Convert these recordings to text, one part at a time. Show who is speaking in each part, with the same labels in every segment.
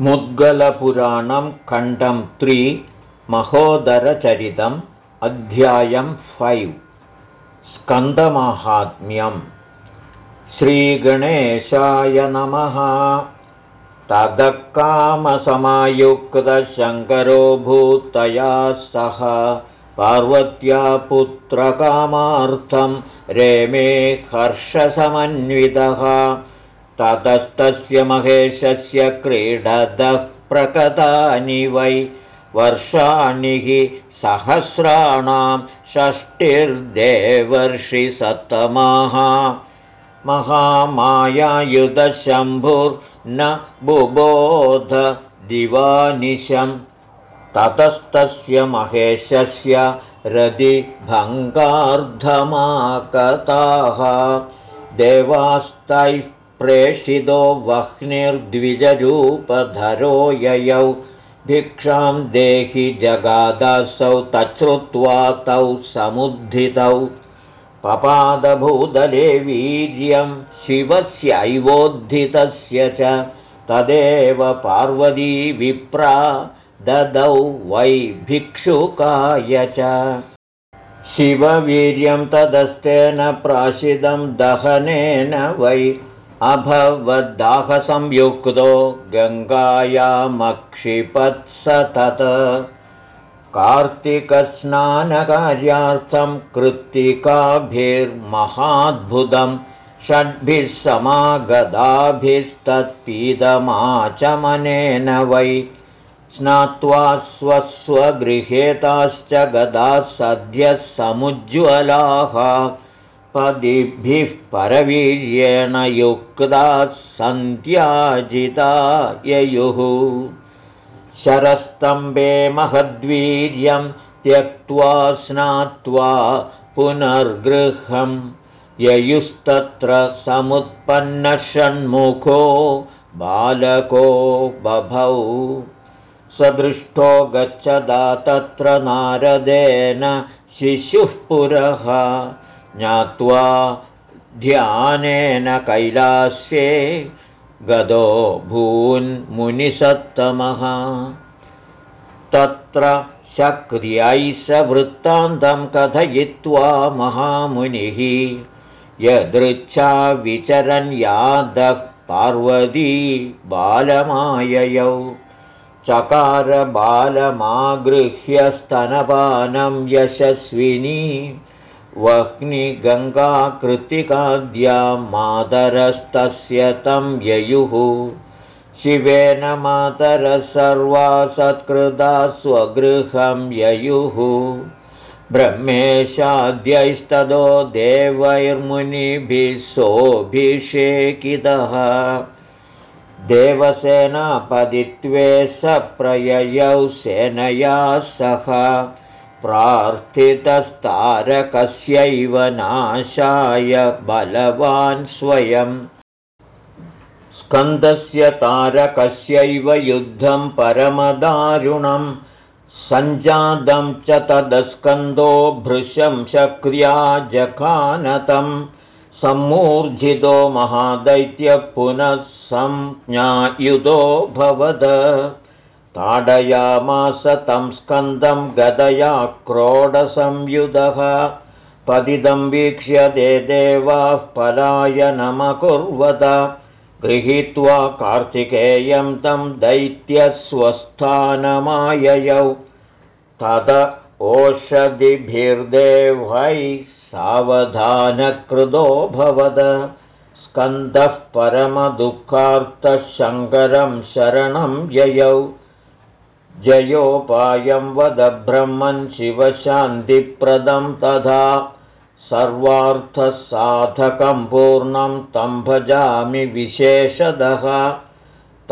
Speaker 1: मुद्गलपुराणं खण्डं त्रि महोदरचरितम् अध्यायं फैव्। स्कन्दमाहात्म्यं श्रीगणेशाय नमः। ततः कामसमायुक्तशङ्करो भूतया सह पार्वत्या पुत्रकामार्थं रेमे हर्षसमन्वितः ततस्तस्य महेशस्य क्रीडतः प्रकटानि वै वर्षाणि हि सहस्राणां षष्टिर्देवर्षिसत्तमाः महामायायुधशम्भुर्न बुबोध दिवानिशं। ततस्तस्य महेशस्य रदिभङ्गार्धमाकताः देवास्तैः प्रेषितो वह्निर्द्विजरूपधरो ययौ। भिक्षां देहि जगादसौ तच्छ्रुत्वा तौ समुद्धितौ। पपादभूदले वीर्यं शिवस्यैवोद्धितस्य च। तदेव पार्वती विप्रा ददौ वै भिक्षुकाय च। शिववीर्यं तदस्तेन प्राशिदं दहनेन वै अभवद्दाहसंयुक्तो गङ्गायामक्षिपत्स तत् कार्तिकस्नानकार्यार्थं कृत्तिकाभिर्महाद्भुतं षड्भिः समागदाभिस्तत्पीदमाचमनेन वै। स्नात्वा स्वस्वगृहेताश्च गदाः सद्यः समुज्ज्वलाः पदिभिः परवीर्येण युक्ताः सन्त्याजिता ययुः शरस्तम्बे महद्वीर्यं त्यक्त्वा स्नात्वा पुनर्गृहं ययुस्तत्र समुत्पन्नषण्मुखो बालको बभौ। सदृष्टो गच्छदा तत्र नारदेन शिशुः पुरः ज्ञात्वा ध्यानेन कैलास्ये गदो भून्मुनिसत्तमः। तत्र शक्र्यै स वृत्तान्तं कथयित्वा महामुनिः यदृच्छा विचरन् यादः पार्वती बालमाययौ। चकारबालमागृह्य यशस्विनी वह्निगङ्गाकृतिकाद्या मातरस्तस्य तं ययुः। शिवेन मातरः सर्वा सत्कृता स्वगृहं ययुः। ब्रह्मेशाद्यैस्तदो देवैर्मुनिभिः सोऽभिषेकितः। देवसेनापदित्वे स प्रययौ सेनया सह प्रार्थितस्तारकस्यैव नाशाय बलवान् स्वयम् स्कन्दस्य तारकस्यैव युद्धं परमदारुणं सञ्जातं च तदस्कन्दो भृशं शक्र्या जखानतं सम्मूर्जितो महादैत्यः पुनः संज्ञायुधो भवद ताडयामास तं स्कन्दं गदया क्रोडसंयुधः। पतितं वीक्ष्य दे देवाः पलायनमकुर्वत गृहीत्वा कार्तिकेयं तं दैत्यस्वस्थानमाययौ। तद ओषधिभिर्देवै सावधानकृतो भवद। स्कन्दः परमदुःखार्तः शङ्करं शरणं ययौ जयोपायं वद ब्रह्मन् शिवशान्तिप्रदं तथा सर्वार्थसाधकं पूर्णं तं भजामि विशेषदः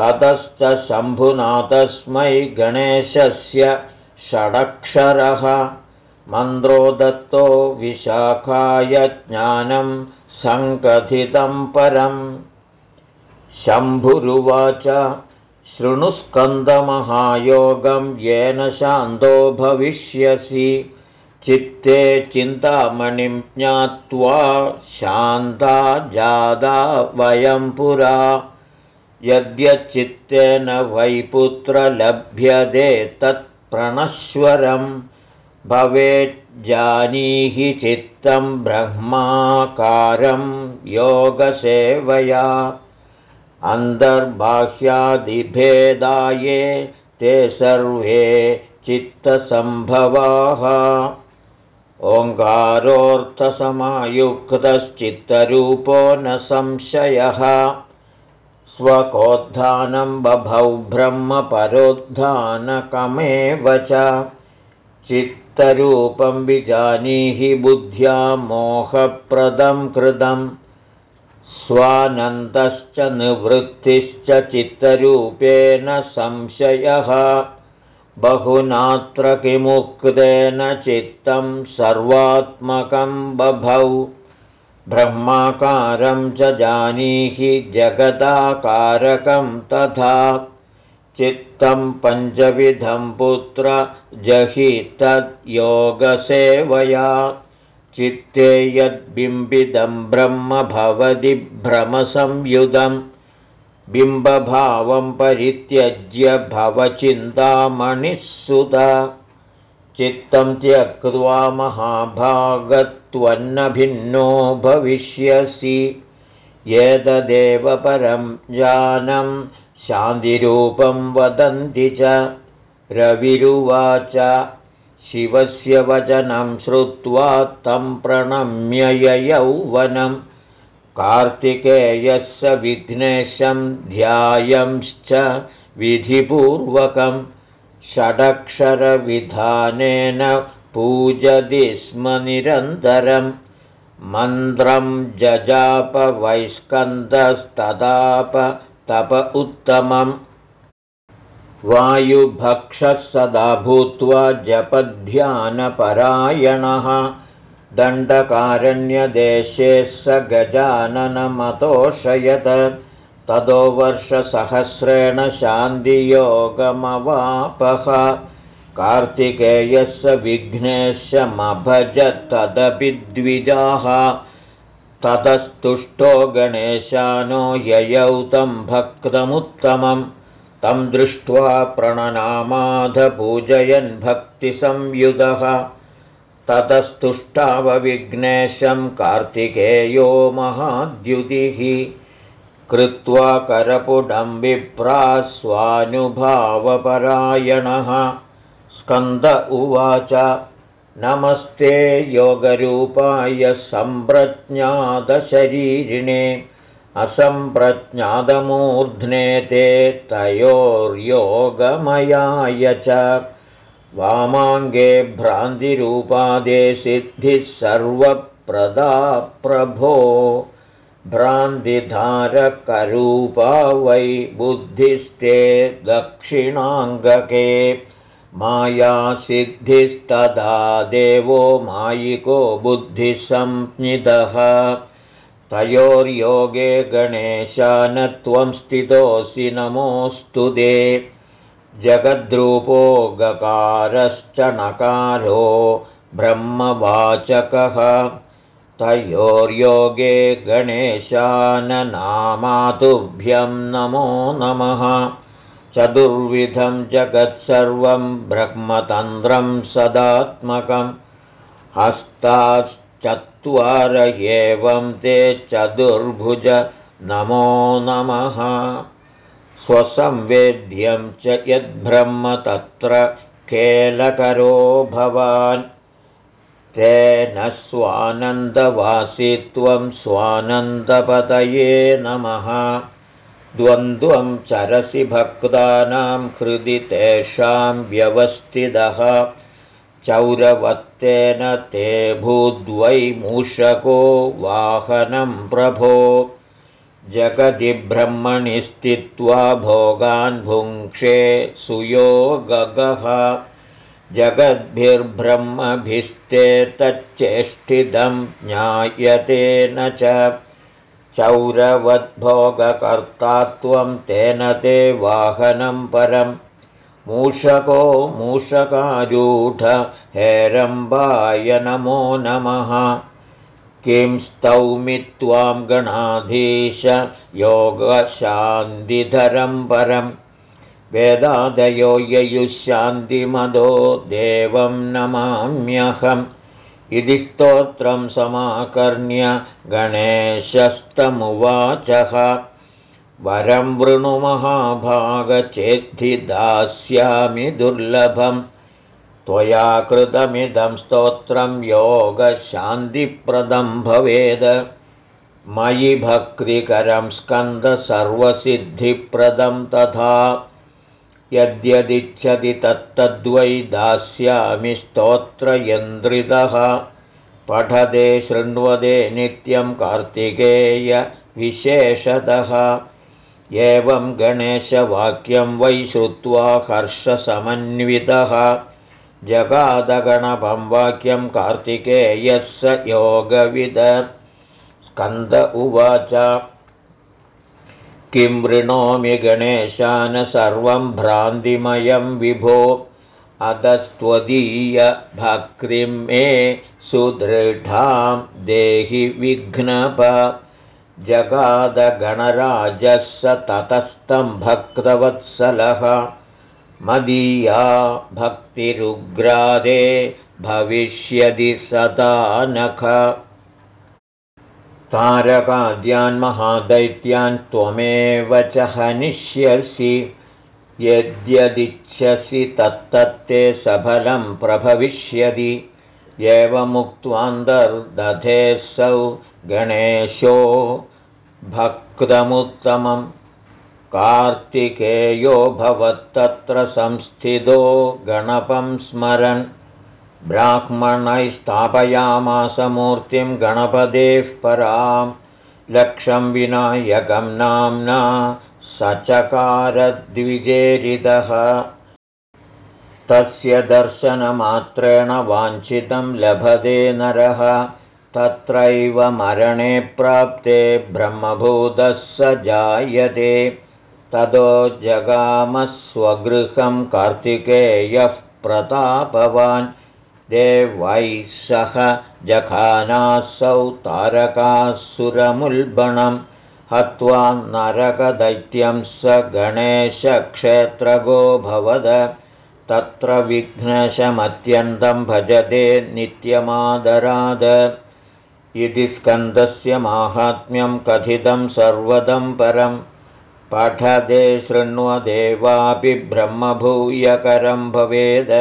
Speaker 1: ततश्च शम्भुना तस्मै गणेशस्य षडक्षरः। मन्द्रो दत्तो विशाखाय ज्ञानं सङ्कथितं परम्। शम्भुरुवाच शृणुस्कन्दमहायोगं येन शान्तो भविष्यसि। चित्ते चिन्तामणिं ज्ञात्वा शान्ता जादा वयं पुरा। यद्यच्चित्तेन वैपुत्र लभ्यते तत्प्रणश्वरं भवेज्जानीहि चित्तं ब्रह्माकारं योगसेवया अन्तर्बाह्यादिभेदाये ते सर्वे चित्तसम्भवाः। ओङ्कारोऽर्थसमायुक्तश्चित्तरूपो न संशयः। स्वकोद्धानं बभौ ब्रह्मपरोद्धानकमेव च। चित्तरूपं विजानीहि बुद्ध्या मोहप्रदं कृतं स्वानन्दश्च निवृत्तिश्च चित्तरूपेण संशयः। बहुनात्र किमुक्तेन चित्तं सर्वात्मकं बभौ। ब्रह्माकारं च जानीहि जगदाकारकं तथा। चित्तं पञ्चविधं पुत्र जहि तद्योगसेवया चित्ते यद्बिम्बिदं ब्रह्म भवति भ्रमसंयुधम्। बिम्बभावं परित्यज्य भवचिन्तामणिः सुत चित्तं त्यक्त्वा महाभागत्वन्नभिन्नो भविष्यसि। एतदेव परं जानं शान्तिरूपं वदन्ति च। रविरुवाच शिवस्य वचनं श्रुत्वा तं प्रणम्य यौवनम् कार्तिकेयस्य विघ्नेशं ध्यायंश्च विधिपूर्वकं। षडक्षरविधानेन पूजति स्म निरन्तरं। मन्त्रं जजापवैस्कन्दस्तदाप तप उत्तमम् वायुभक्षः सदा भूत्वा जपध्यानपरायणः। दण्डकारण्यदेशे स गजाननमतोषयत्। ततो वर्षसहस्रेण शान्तियोगमवापः। कार्तिकेयस्य तदपि द्विजाः। ततस्तुष्टो गणेशानो ययौ तं भक्तमुत्तमं तं दृष्ट्वा प्रणनामाधपूजयन् भक्तिसंयुधः। ततस्तुष्टावविघ्नेशं कार्तिकेयो महाद्युतिः। कृत्वा करपुडं विप्रास्वानुभावपरायणः। स्कन्द उवाच नमस्ते योगरूपाय सम्प्रज्ञातशरीरिणे असम्प्रज्ञातमूर्ध्ने ते तयोर्योगमयाय च। वामाङ्गे भ्रान्तिरूपादे सिद्धिः सर्वप्रदा प्रभो भ्रान्तिधारकरूपा वै बुद्धिस्ते दक्षिणाङ्गके। मायासिद्धिस्तदा देवो मायिको बुद्धिसंज्ञितः तयोर्योगे गणेशानत्वं स्थितोऽसि नमोऽस्तु ते। जगद्रूपो गकारश्च नकारो ब्रह्मवाचकः। तयोर्योगे गणेशाननामातुभ्यं नमो नमः। चतुर्विधं जगत्सर्वं ब्रह्मतन्त्रं सदात्मकं हस्ताश्चत्वार एवं ते चतुर्भुज नमो नमः। स्वसंवेद्यं च यद्ब्रह्म तत्र केलकरो भवान्। तेन स्वानन्दवासित्वं स्वानन्दपतये नमः। द्वन्द्वं चरसि भक्तानां हृदि तेषां व्यवस्थितः चौरवत्तेन ते भूद्वै मूषको वाहनं प्रभो। जगदि ब्रह्मणि स्थित्वा भोगान् भुङ्क्षे सुयोगः जगद्भिर्ब्रह्मभिस्ते तच्चेष्टिदं ज्ञायते न च। चौरवद्भोगकर्तात्वं तेन ते वाहनं परं मूषको मूषकारूढ हेरम्बाय नमो। नमः किं स्तौमि त्वां गणाधीश योगशान्तिधरं परं वेदादयो ययुशान्तिमदो देवं नमाम्यहम्। इति स्तोत्रं समाकर्ण्य गणेशस्तमुवाचः वरं वृणुमहाभागचेद्धि दास्यामि दुर्लभम्। त्वया कृतमिदं स्तोत्रं योगशान्तिप्रदं भवेद। मयि भक्तिकरं स्कन्दसर्वसिद्धिप्रदं तथा। यद्यदिच्छति तत्तद्वै दास्यामि स्तोत्रयन्द्रितः। पठदे शृण्वदे नित्यं कार्तिकेयविशेषतः एवं गणेशवाक्यं वै श्रुत्वा हर्षसमन्वितः। जगादगणपं वाक्यं कार्तिकेयः स योगविद स्कन्द उवाच। किं वृणोमि गणेशान सर्वं भ्रान्तिमयं विभो। अधस्त्वदीयभक्तिं मे सुदृढां देहि विघ्नप जगादगणराजः स ततस्तं भक्तवत्सलः मदीया भक्तिरुग्रादे भविष्यति सदा नख। तारकाद्यान् महादैत्यान् त्वमेव च हनिष्यसि। यद्यदिच्छसि तत्तत्ते सफलं प्रभविष्यति एवमुक्त्वान्तर्दधेऽसौ गणेशो भक्तमुत्तमम् कार्तिकेयो भवत्तत्र संस्थितो गणपं स्मरन् ब्राह्मणैस्थापयामासमूर्तिं गणपतेः परां लक्षं विनायकं नाम्ना सचकारद्विजेरितः। तस्य दर्शनमात्रेण वाञ्छितं लभते नरः तत्रैव मरणे प्राप्ते ब्रह्मभूतः स जायते। ततो जगामस्वगृहं कार्तिकेयः प्रतापवान्। देवैः सह जखानासौ तारकासुरमुल्बणं हत्वा नरकदैत्यं स गणेशक्षेत्रगो भवद। तत्र विघ्नशमत्यन्तं भजते नित्यमादराद इति स्कन्दस्य माहात्म्यं कथितं सर्वदं परम् पठदे शृण्वदेवापि ब्रह्मभूयकरं भवेद।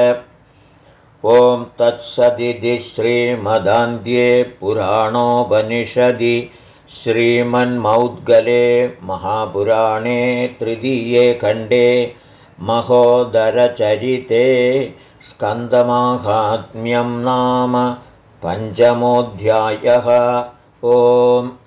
Speaker 1: ॐ तत्सदिति श्रीमदान्ध्ये पुराणोपनिषदि श्रीमन्मौद्गले महापुराणे तृतीये खण्डे महोदरचरिते। स्कन्दमाहात्म्यं नाम पञ्चमोऽध्यायः। ओम्